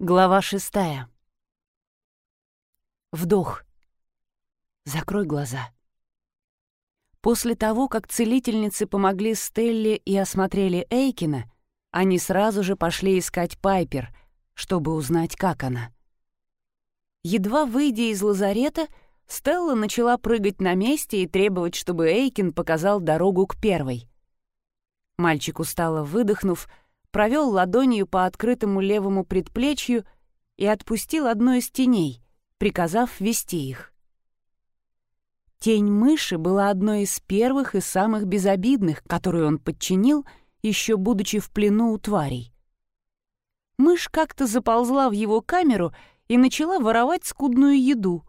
Глава шестая. Вдох. Закрой глаза. После того, как целительницы помогли Стелле и осмотрели Эйкина, они сразу же пошли искать Пайпер, чтобы узнать, как она. Едва выйдя из лазарета, Стелла начала прыгать на месте и требовать, чтобы Эйкин показал дорогу к первой. Мальчик устало выдохнув, провел ладонью по открытому левому предплечью и отпустил одну из теней, приказав вести их. Тень мыши была одной из первых и самых безобидных, которую он подчинил, еще будучи в плену у тварей. Мышь как-то заползла в его камеру и начала воровать скудную еду.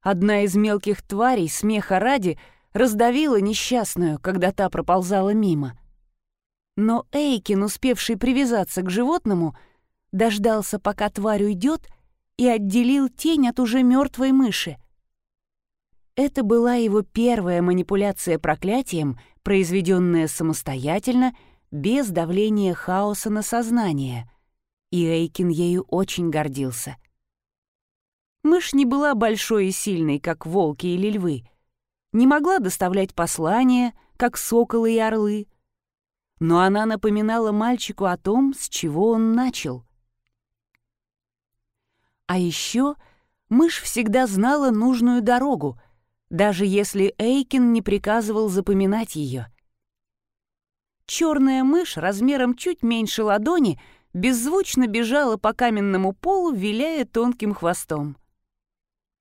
Одна из мелких тварей, смеха ради, раздавила несчастную, когда та проползала мимо — но Эйкин, успевший привязаться к животному, дождался, пока тварь уйдет, и отделил тень от уже мертвой мыши. Это была его первая манипуляция проклятием, произведенная самостоятельно, без давления хаоса на сознание, и Эйкин ею очень гордился. Мышь не была большой и сильной, как волки или львы, не могла доставлять послания, как соколы и орлы, но она напоминала мальчику о том, с чего он начал. А еще мышь всегда знала нужную дорогу, даже если Эйкин не приказывал запоминать ее. Черная мышь размером чуть меньше ладони беззвучно бежала по каменному полу, виляя тонким хвостом.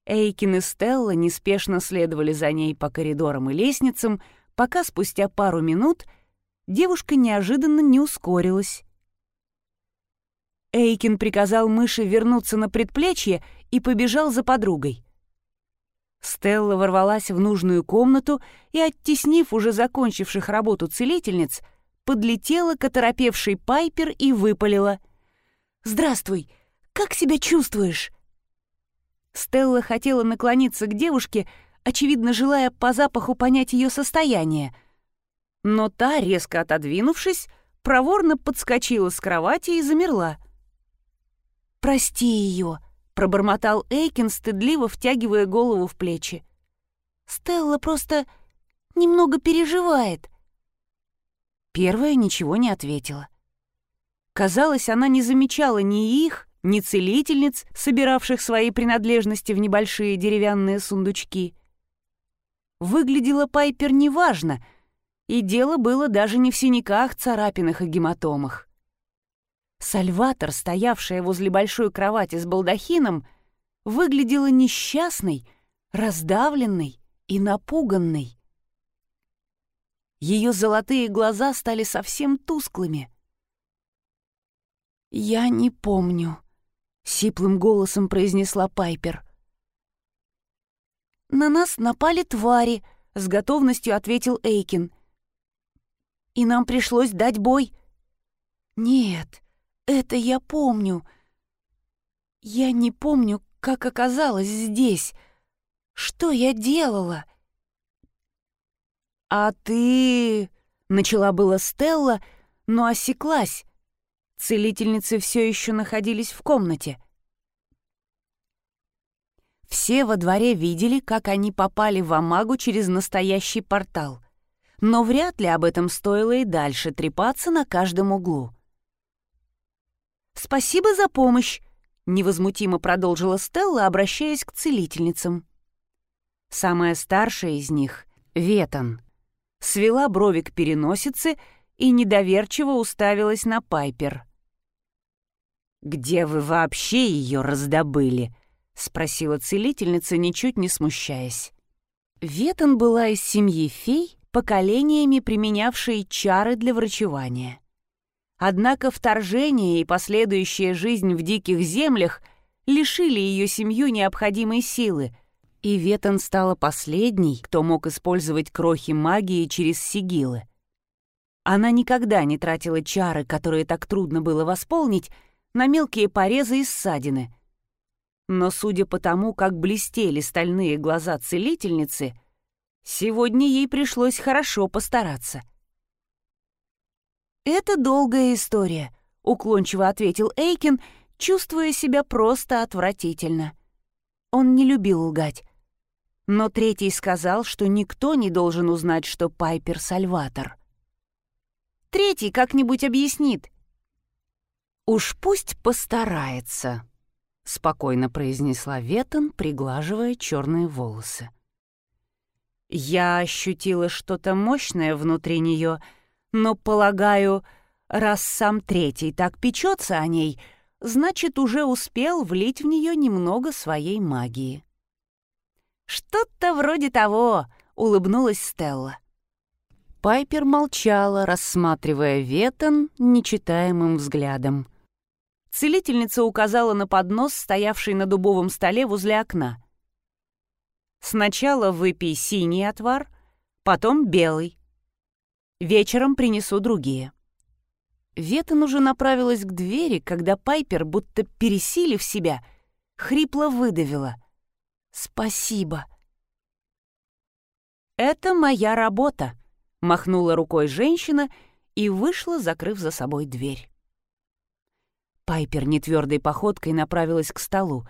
Эйкин и Стелла неспешно следовали за ней по коридорам и лестницам, пока спустя пару минут — девушка неожиданно не ускорилась. Эйкин приказал мыши вернуться на предплечье и побежал за подругой. Стелла ворвалась в нужную комнату и, оттеснив уже закончивших работу целительниц, подлетела к оторопевшей Пайпер и выпалила. «Здравствуй! Как себя чувствуешь?» Стелла хотела наклониться к девушке, очевидно, желая по запаху понять ее состояние — но та, резко отодвинувшись, проворно подскочила с кровати и замерла. «Прости ее», — пробормотал Эйкин, стыдливо втягивая голову в плечи. «Стелла просто немного переживает». Первая ничего не ответила. Казалось, она не замечала ни их, ни целительниц, собиравших свои принадлежности в небольшие деревянные сундучки. Выглядела Пайпер неважно — и дело было даже не в синяках, царапинах и гематомах. Сальватор, стоявшая возле большой кровати с балдахином, выглядела несчастной, раздавленной и напуганной. Ее золотые глаза стали совсем тусклыми. «Я не помню», — сиплым голосом произнесла Пайпер. «На нас напали твари», — с готовностью ответил Эйкин и нам пришлось дать бой. Нет, это я помню. Я не помню, как оказалось здесь. Что я делала? А ты... Начала была Стелла, но осеклась. Целительницы все еще находились в комнате. Все во дворе видели, как они попали в Амагу через настоящий портал но вряд ли об этом стоило и дальше трепаться на каждом углу. «Спасибо за помощь», — невозмутимо продолжила Стелла, обращаясь к целительницам. Самая старшая из них, Ветон, свела брови к переносице и недоверчиво уставилась на Пайпер. «Где вы вообще ее раздобыли?» — спросила целительница, ничуть не смущаясь. Ветон была из семьи фей поколениями применявшие чары для врачевания. Однако вторжение и последующая жизнь в диких землях лишили ее семью необходимой силы, и Ветон стала последней, кто мог использовать крохи магии через сигилы. Она никогда не тратила чары, которые так трудно было восполнить, на мелкие порезы и ссадины. Но судя по тому, как блестели стальные глаза целительницы — Сегодня ей пришлось хорошо постараться. «Это долгая история», — уклончиво ответил Эйкин, чувствуя себя просто отвратительно. Он не любил лгать. Но третий сказал, что никто не должен узнать, что Пайпер — Сальватор. Третий как-нибудь объяснит. «Уж пусть постарается», — спокойно произнесла Ветон, приглаживая черные волосы. Я ощутила что-то мощное внутри нее, но, полагаю, раз сам третий так печется о ней, значит, уже успел влить в нее немного своей магии. «Что-то вроде того», — улыбнулась Стелла. Пайпер молчала, рассматривая Ветон нечитаемым взглядом. Целительница указала на поднос, стоявший на дубовом столе возле окна. Сначала выпей синий отвар, потом белый. Вечером принесу другие». Ветон уже направилась к двери, когда Пайпер, будто пересилив себя, хрипло выдавила. «Спасибо». «Это моя работа», — махнула рукой женщина и вышла, закрыв за собой дверь. Пайпер нетвердой походкой направилась к столу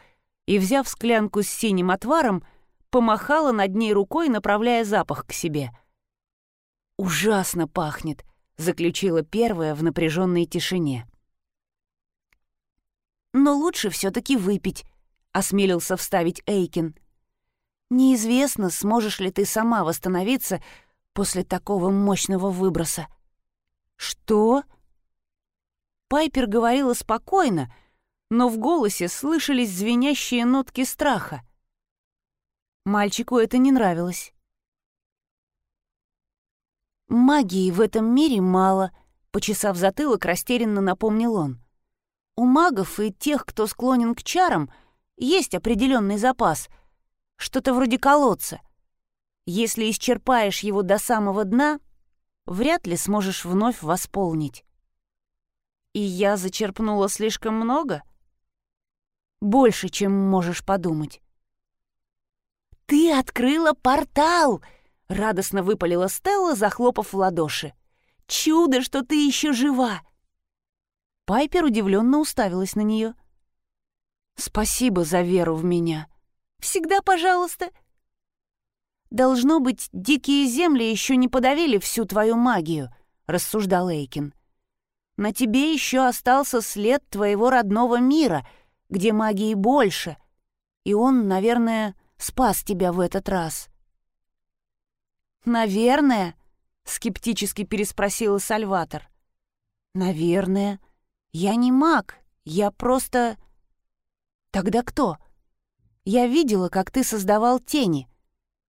и, взяв склянку с синим отваром, помахала над ней рукой, направляя запах к себе. «Ужасно пахнет», — заключила первая в напряженной тишине. «Но лучше все-таки выпить», — осмелился вставить Эйкин. «Неизвестно, сможешь ли ты сама восстановиться после такого мощного выброса». «Что?» Пайпер говорила спокойно, но в голосе слышались звенящие нотки страха. Мальчику это не нравилось. «Магии в этом мире мало», — почесав затылок, растерянно напомнил он. «У магов и тех, кто склонен к чарам, есть определенный запас, что-то вроде колодца. Если исчерпаешь его до самого дна, вряд ли сможешь вновь восполнить». «И я зачерпнула слишком много?» «Больше, чем можешь подумать». «Ты открыла портал!» — радостно выпалила Стелла, захлопав в ладоши. «Чудо, что ты еще жива!» Пайпер удивленно уставилась на нее. «Спасибо за веру в меня. Всегда пожалуйста». «Должно быть, дикие земли еще не подавили всю твою магию», — рассуждал Эйкин. «На тебе еще остался след твоего родного мира, где магии больше, и он, наверное, спас тебя в этот раз». «Наверное?» — скептически переспросила Сальватор. «Наверное. Я не маг, я просто...» «Тогда кто?» «Я видела, как ты создавал тени.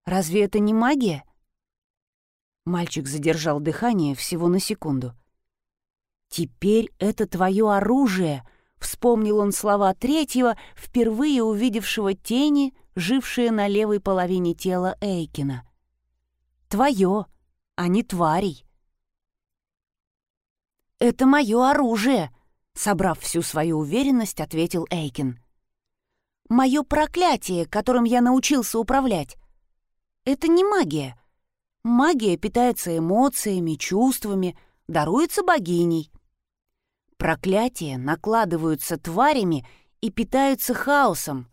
Разве это не магия?» Мальчик задержал дыхание всего на секунду. «Теперь это твое оружие», — вспомнил он слова третьего, впервые увидевшего тени, жившие на левой половине тела Эйкина. «Твое, а не тварей». «Это мое оружие», — собрав всю свою уверенность, ответил Эйкин. «Мое проклятие, которым я научился управлять. Это не магия. Магия питается эмоциями, чувствами, даруется богиней. Проклятия накладываются тварями и питаются хаосом,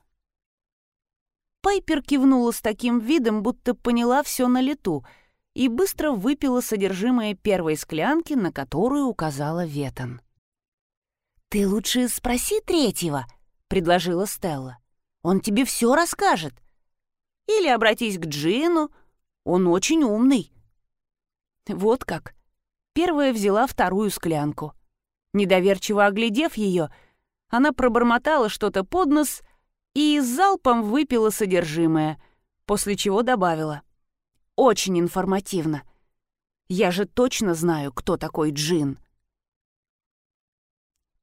Пайпер кивнула с таким видом, будто поняла все на лету, и быстро выпила содержимое первой склянки, на которую указала Ветон. «Ты лучше спроси третьего», — предложила Стелла. «Он тебе все расскажет. Или обратись к Джину, он очень умный». Вот как. Первая взяла вторую склянку. Недоверчиво оглядев ее, она пробормотала что-то под нос и залпом выпила содержимое, после чего добавила. «Очень информативно. Я же точно знаю, кто такой Джин».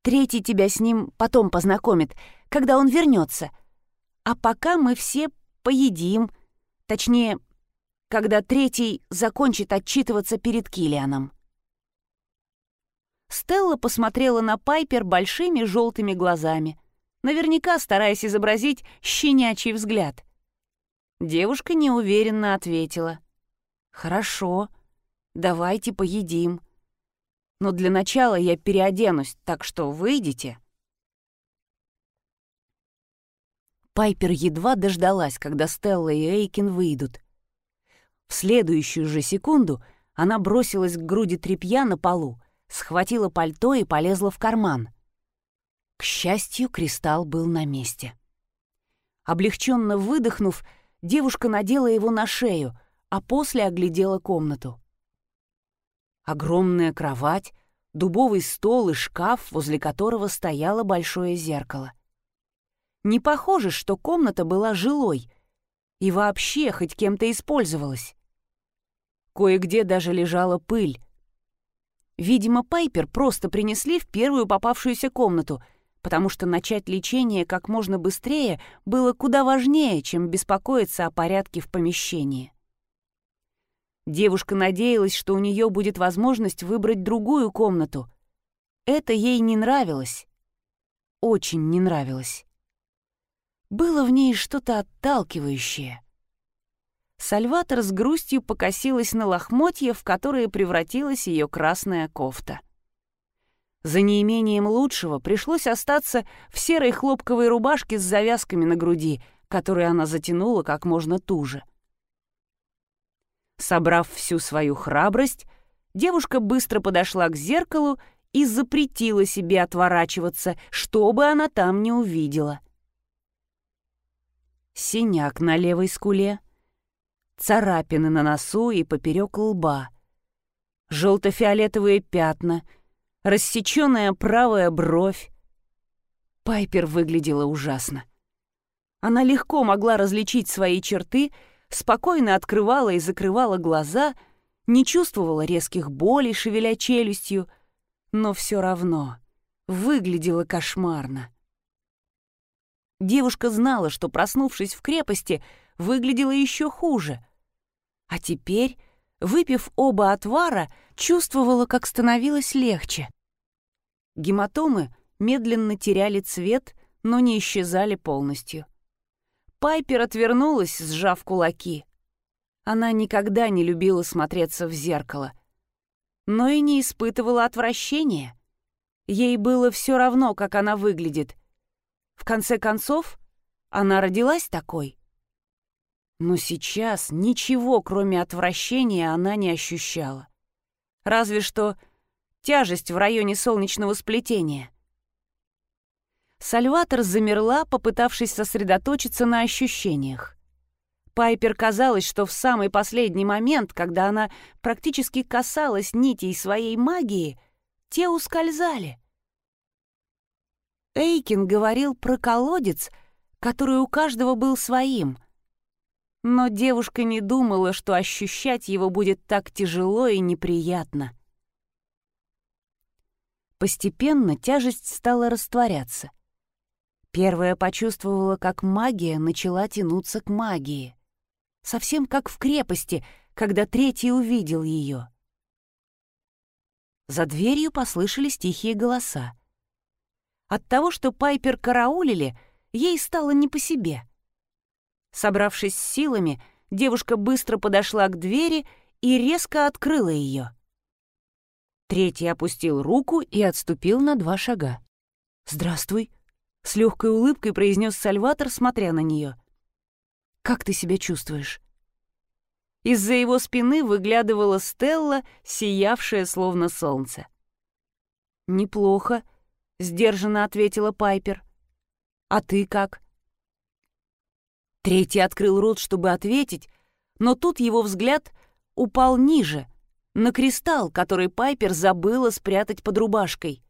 Третий тебя с ним потом познакомит, когда он вернется. А пока мы все поедим. Точнее, когда третий закончит отчитываться перед Килианом. Стелла посмотрела на Пайпер большими желтыми глазами наверняка стараясь изобразить щенячий взгляд. Девушка неуверенно ответила. «Хорошо, давайте поедим. Но для начала я переоденусь, так что выйдите». Пайпер едва дождалась, когда Стелла и Эйкин выйдут. В следующую же секунду она бросилась к груди тряпья на полу, схватила пальто и полезла в карман. К счастью, кристалл был на месте. Облегченно выдохнув, девушка надела его на шею, а после оглядела комнату. Огромная кровать, дубовый стол и шкаф, возле которого стояло большое зеркало. Не похоже, что комната была жилой и вообще хоть кем-то использовалась. Кое-где даже лежала пыль. Видимо, Пайпер просто принесли в первую попавшуюся комнату, потому что начать лечение как можно быстрее было куда важнее, чем беспокоиться о порядке в помещении. Девушка надеялась, что у нее будет возможность выбрать другую комнату. Это ей не нравилось. Очень не нравилось. Было в ней что-то отталкивающее. Сальватор с грустью покосилась на лохмотья, в которые превратилась ее красная кофта. За неимением лучшего пришлось остаться в серой хлопковой рубашке с завязками на груди, которые она затянула как можно туже. Собрав всю свою храбрость, девушка быстро подошла к зеркалу и запретила себе отворачиваться, что бы она там не увидела — синяк на левой скуле, царапины на носу и поперек лба, желто-фиолетовые пятна, рассеченная правая бровь. Пайпер выглядела ужасно. Она легко могла различить свои черты, спокойно открывала и закрывала глаза, не чувствовала резких болей, шевеля челюстью, но все равно выглядела кошмарно. Девушка знала, что, проснувшись в крепости, выглядела еще хуже. А теперь, выпив оба отвара, чувствовала, как становилось легче. Гематомы медленно теряли цвет, но не исчезали полностью. Пайпер отвернулась, сжав кулаки. Она никогда не любила смотреться в зеркало, но и не испытывала отвращения. Ей было все равно, как она выглядит, в конце концов, она родилась такой. Но сейчас ничего, кроме отвращения, она не ощущала. Разве что тяжесть в районе солнечного сплетения. Сальватор замерла, попытавшись сосредоточиться на ощущениях. Пайпер казалось, что в самый последний момент, когда она практически касалась нитей своей магии, те ускользали. Эйкин говорил про колодец, который у каждого был своим. Но девушка не думала, что ощущать его будет так тяжело и неприятно. Постепенно тяжесть стала растворяться. Первая почувствовала, как магия начала тянуться к магии. Совсем как в крепости, когда третий увидел ее. За дверью послышались тихие голоса. От того, что Пайпер караулили, ей стало не по себе. Собравшись с силами, девушка быстро подошла к двери и резко открыла ее. Третий опустил руку и отступил на два шага. «Здравствуй», — с легкой улыбкой произнес Сальватор, смотря на нее. «Как ты себя чувствуешь?» Из-за его спины выглядывала Стелла, сиявшая словно солнце. «Неплохо», сдержанно ответила Пайпер. А ты как? Третий открыл рот, чтобы ответить, но тут его взгляд упал ниже, на кристалл, который Пайпер забыла спрятать под рубашкой.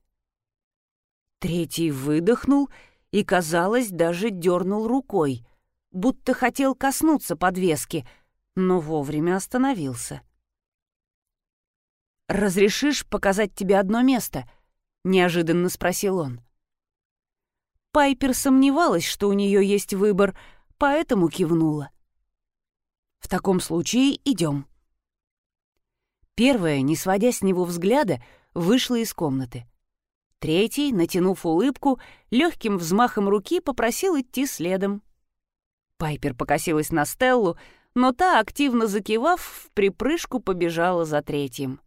Третий выдохнул и, казалось, даже дернул рукой, будто хотел коснуться подвески, но вовремя остановился. «Разрешишь показать тебе одно место?» — неожиданно спросил он. Пайпер сомневалась, что у нее есть выбор, поэтому кивнула. «В таком случае идем». Первая, не сводя с него взгляда, вышла из комнаты. Третий, натянув улыбку, легким взмахом руки попросил идти следом. Пайпер покосилась на Стеллу, но та, активно закивав, в припрыжку побежала за третьим.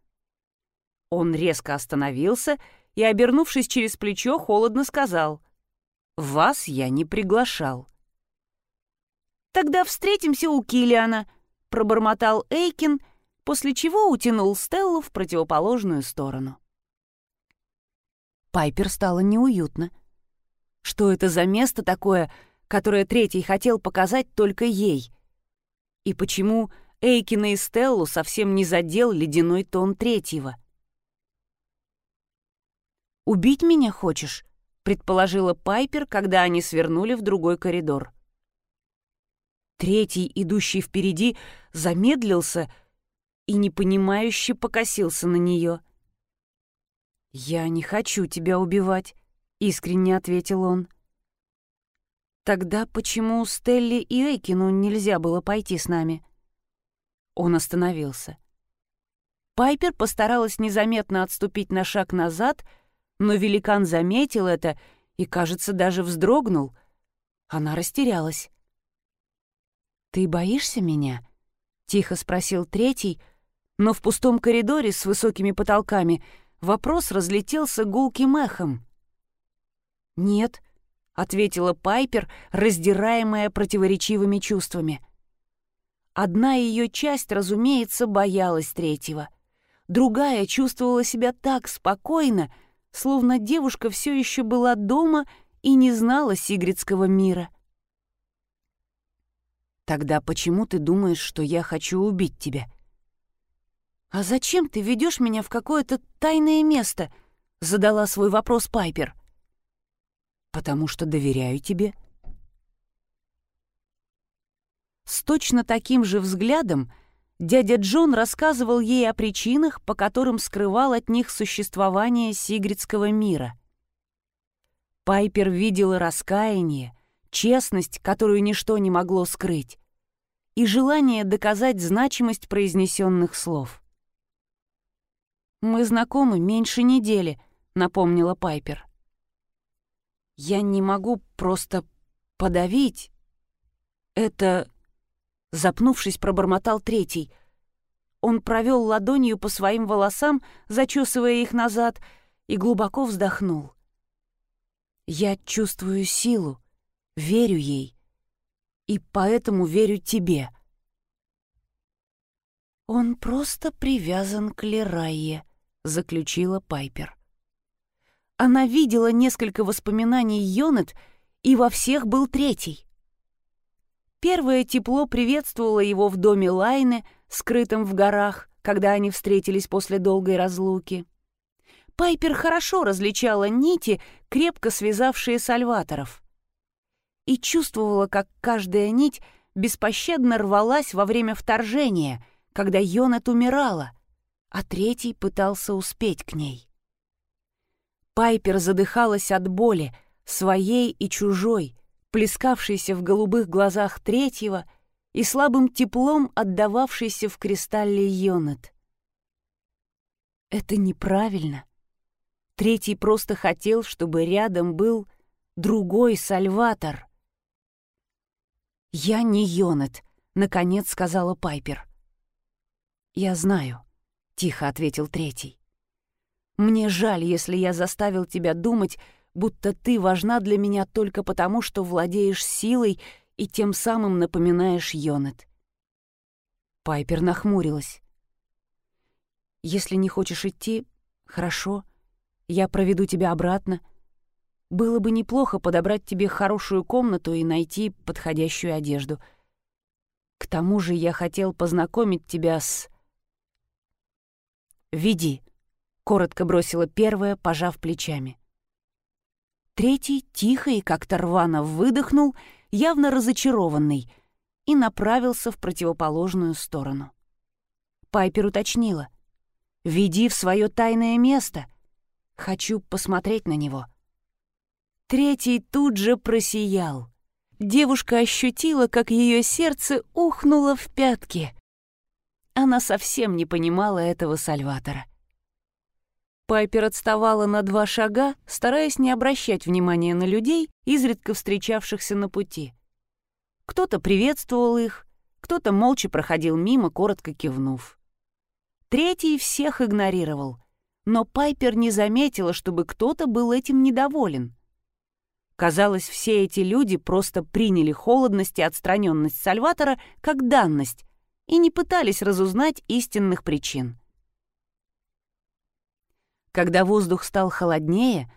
Он резко остановился и, обернувшись через плечо, холодно сказал «Вас я не приглашал». «Тогда встретимся у Килиана», — пробормотал Эйкин, после чего утянул Стеллу в противоположную сторону. Пайпер стало неуютно. Что это за место такое, которое третий хотел показать только ей? И почему Эйкина и Стеллу совсем не задел ледяной тон третьего? «Убить меня хочешь?» — предположила Пайпер, когда они свернули в другой коридор. Третий, идущий впереди, замедлился и непонимающе покосился на нее. «Я не хочу тебя убивать», — искренне ответил он. «Тогда почему Стелли и Эйкину нельзя было пойти с нами?» Он остановился. Пайпер постаралась незаметно отступить на шаг назад — но великан заметил это и, кажется, даже вздрогнул. Она растерялась. «Ты боишься меня?» — тихо спросил третий, но в пустом коридоре с высокими потолками вопрос разлетелся гулким эхом. «Нет», — ответила Пайпер, раздираемая противоречивыми чувствами. Одна ее часть, разумеется, боялась третьего. Другая чувствовала себя так спокойно, словно девушка все еще была дома и не знала сигридского мира. «Тогда почему ты думаешь, что я хочу убить тебя?» «А зачем ты ведешь меня в какое-то тайное место?» — задала свой вопрос Пайпер. «Потому что доверяю тебе». С точно таким же взглядом дядя Джон рассказывал ей о причинах, по которым скрывал от них существование сигридского мира. Пайпер видела раскаяние, честность, которую ничто не могло скрыть, и желание доказать значимость произнесенных слов. «Мы знакомы меньше недели», — напомнила Пайпер. «Я не могу просто подавить. Это Запнувшись, пробормотал третий. Он провел ладонью по своим волосам, зачесывая их назад, и глубоко вздохнул. «Я чувствую силу, верю ей, и поэтому верю тебе». «Он просто привязан к Лерайе», — заключила Пайпер. Она видела несколько воспоминаний Йонет, и во всех был третий. Первое тепло приветствовало его в доме Лайны, скрытом в горах, когда они встретились после долгой разлуки. Пайпер хорошо различала нити, крепко связавшие сальваторов. И чувствовала, как каждая нить беспощадно рвалась во время вторжения, когда Йонет умирала, а третий пытался успеть к ней. Пайпер задыхалась от боли, своей и чужой, плескавшийся в голубых глазах третьего и слабым теплом отдававшийся в кристалле Йонет. Это неправильно. Третий просто хотел, чтобы рядом был другой Сальватор. «Я не Йонет», — наконец сказала Пайпер. «Я знаю», — тихо ответил третий. «Мне жаль, если я заставил тебя думать, будто ты важна для меня только потому, что владеешь силой и тем самым напоминаешь Йонет. Пайпер нахмурилась. «Если не хочешь идти, хорошо. Я проведу тебя обратно. Было бы неплохо подобрать тебе хорошую комнату и найти подходящую одежду. К тому же я хотел познакомить тебя с...» «Веди», — коротко бросила первая, пожав плечами. Третий тихо и как-то рвано выдохнул, явно разочарованный, и направился в противоположную сторону. Пайпер уточнила. «Веди в свое тайное место. Хочу посмотреть на него». Третий тут же просиял. Девушка ощутила, как ее сердце ухнуло в пятки. Она совсем не понимала этого Сальватора. Пайпер отставала на два шага, стараясь не обращать внимания на людей, изредка встречавшихся на пути. Кто-то приветствовал их, кто-то молча проходил мимо, коротко кивнув. Третий всех игнорировал, но Пайпер не заметила, чтобы кто-то был этим недоволен. Казалось, все эти люди просто приняли холодность и отстраненность Сальватора как данность и не пытались разузнать истинных причин. Когда воздух стал холоднее,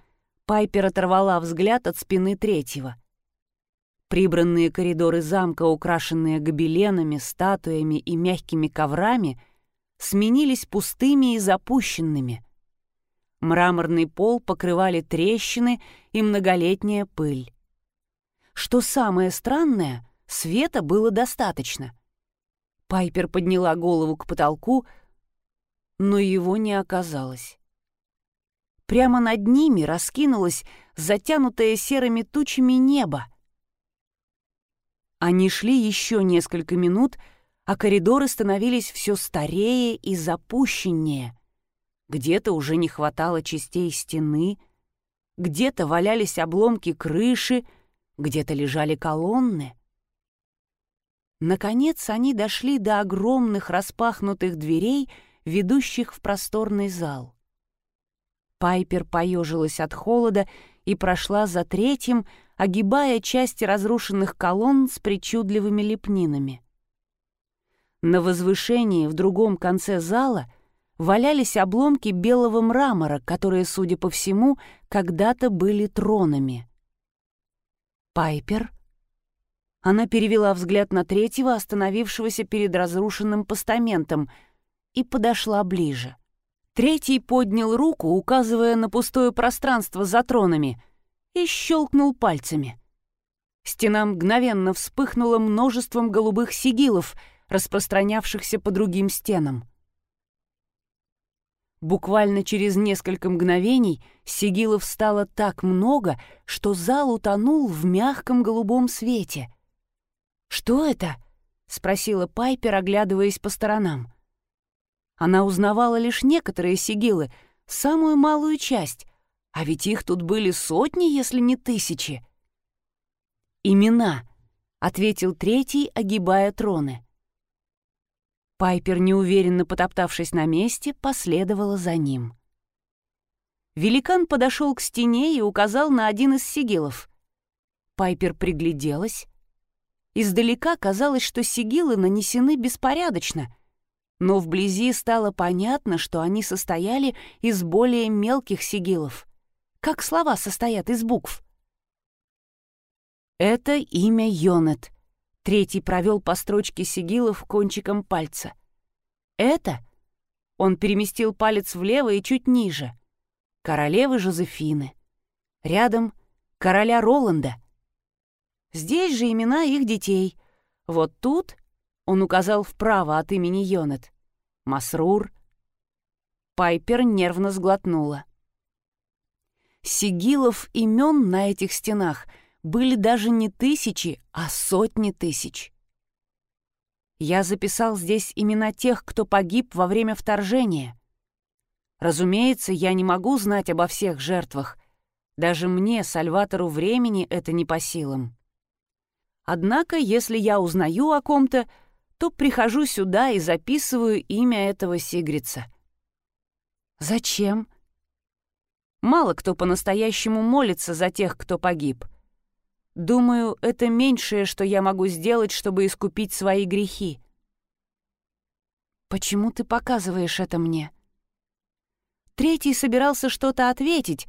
Пайпер оторвала взгляд от спины третьего. Прибранные коридоры замка, украшенные гобеленами, статуями и мягкими коврами, сменились пустыми и запущенными. Мраморный пол покрывали трещины и многолетняя пыль. Что самое странное, света было достаточно. Пайпер подняла голову к потолку, но его не оказалось. Прямо над ними раскинулось затянутое серыми тучами небо. Они шли еще несколько минут, а коридоры становились все старее и запущеннее. Где-то уже не хватало частей стены, где-то валялись обломки крыши, где-то лежали колонны. Наконец они дошли до огромных распахнутых дверей, ведущих в просторный зал. Пайпер поежилась от холода и прошла за третьим, огибая части разрушенных колонн с причудливыми лепнинами. На возвышении в другом конце зала валялись обломки белого мрамора, которые, судя по всему, когда-то были тронами. «Пайпер?» Она перевела взгляд на третьего, остановившегося перед разрушенным постаментом, и подошла ближе. Третий поднял руку, указывая на пустое пространство за тронами, и щелкнул пальцами. Стена мгновенно вспыхнула множеством голубых сигилов, распространявшихся по другим стенам. Буквально через несколько мгновений сигилов стало так много, что зал утонул в мягком голубом свете. «Что это?» — спросила Пайпер, оглядываясь по сторонам. Она узнавала лишь некоторые сигилы, самую малую часть, а ведь их тут были сотни, если не тысячи. «Имена», — ответил третий, огибая троны. Пайпер, неуверенно потоптавшись на месте, последовала за ним. Великан подошел к стене и указал на один из сигилов. Пайпер пригляделась. Издалека казалось, что сигилы нанесены беспорядочно, но вблизи стало понятно, что они состояли из более мелких сигилов как слова состоят из букв. Это имя Йонет. Третий провел по строчке сигилов кончиком пальца. Это... Он переместил палец влево и чуть ниже. Королевы Жозефины. Рядом короля Роланда. Здесь же имена их детей. Вот тут он указал вправо от имени Йонет. Масрур. Пайпер нервно сглотнула. Сигилов имен на этих стенах были даже не тысячи, а сотни тысяч. Я записал здесь имена тех, кто погиб во время вторжения. Разумеется, я не могу знать обо всех жертвах. Даже мне, Сальватору времени, это не по силам. Однако, если я узнаю о ком-то, то прихожу сюда и записываю имя этого Сигрица. Зачем? Мало кто по-настоящему молится за тех, кто погиб. Думаю, это меньшее, что я могу сделать, чтобы искупить свои грехи. Почему ты показываешь это мне? Третий собирался что-то ответить,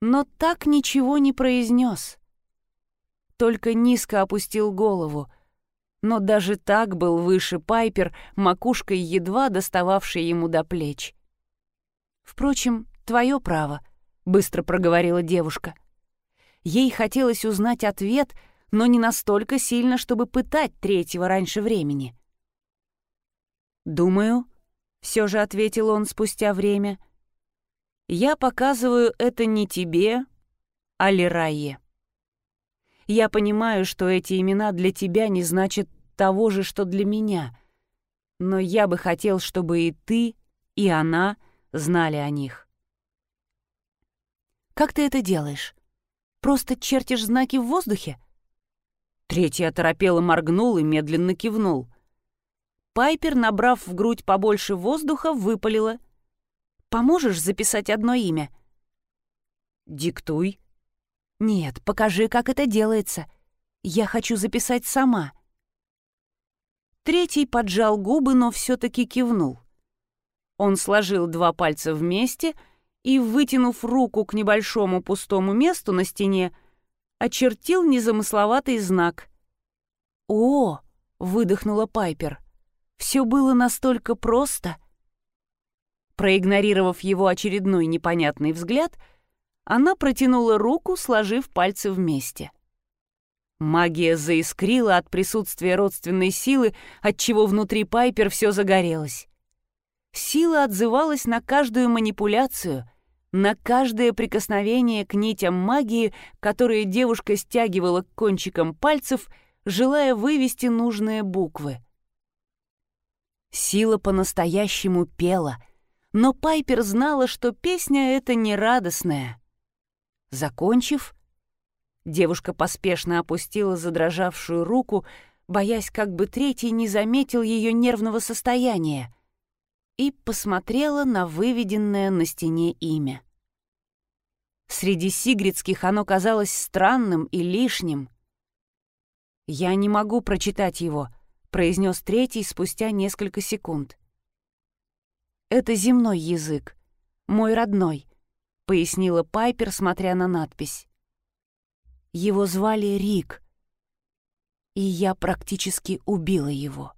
но так ничего не произнес. Только низко опустил голову, но даже так был выше Пайпер, макушкой едва достававшей ему до плеч. Впрочем, твое право —— быстро проговорила девушка. Ей хотелось узнать ответ, но не настолько сильно, чтобы пытать третьего раньше времени. «Думаю», — все же ответил он спустя время, — «я показываю это не тебе, а Лерайе. Я понимаю, что эти имена для тебя не значат того же, что для меня, но я бы хотел, чтобы и ты, и она знали о них. Как ты это делаешь? Просто чертишь знаки в воздухе?» Третий оторопело моргнул и медленно кивнул. Пайпер, набрав в грудь побольше воздуха, выпалила. «Поможешь записать одно имя?» «Диктуй». «Нет, покажи, как это делается. Я хочу записать сама». Третий поджал губы, но все-таки кивнул. Он сложил два пальца вместе и, вытянув руку к небольшому пустому месту на стене, очертил незамысловатый знак. «О!» — выдохнула Пайпер. «Все было настолько просто!» Проигнорировав его очередной непонятный взгляд, она протянула руку, сложив пальцы вместе. Магия заискрила от присутствия родственной силы, отчего внутри Пайпер все загорелось. Сила отзывалась на каждую манипуляцию, на каждое прикосновение к нитям магии, которые девушка стягивала к кончикам пальцев, желая вывести нужные буквы. Сила по-настоящему пела, но Пайпер знала, что песня эта не радостная. Закончив, девушка поспешно опустила задрожавшую руку, боясь, как бы третий не заметил ее нервного состояния — и посмотрела на выведенное на стене имя. Среди сигридских оно казалось странным и лишним. «Я не могу прочитать его», — произнес третий спустя несколько секунд. «Это земной язык, мой родной», — пояснила Пайпер, смотря на надпись. «Его звали Рик, и я практически убила его».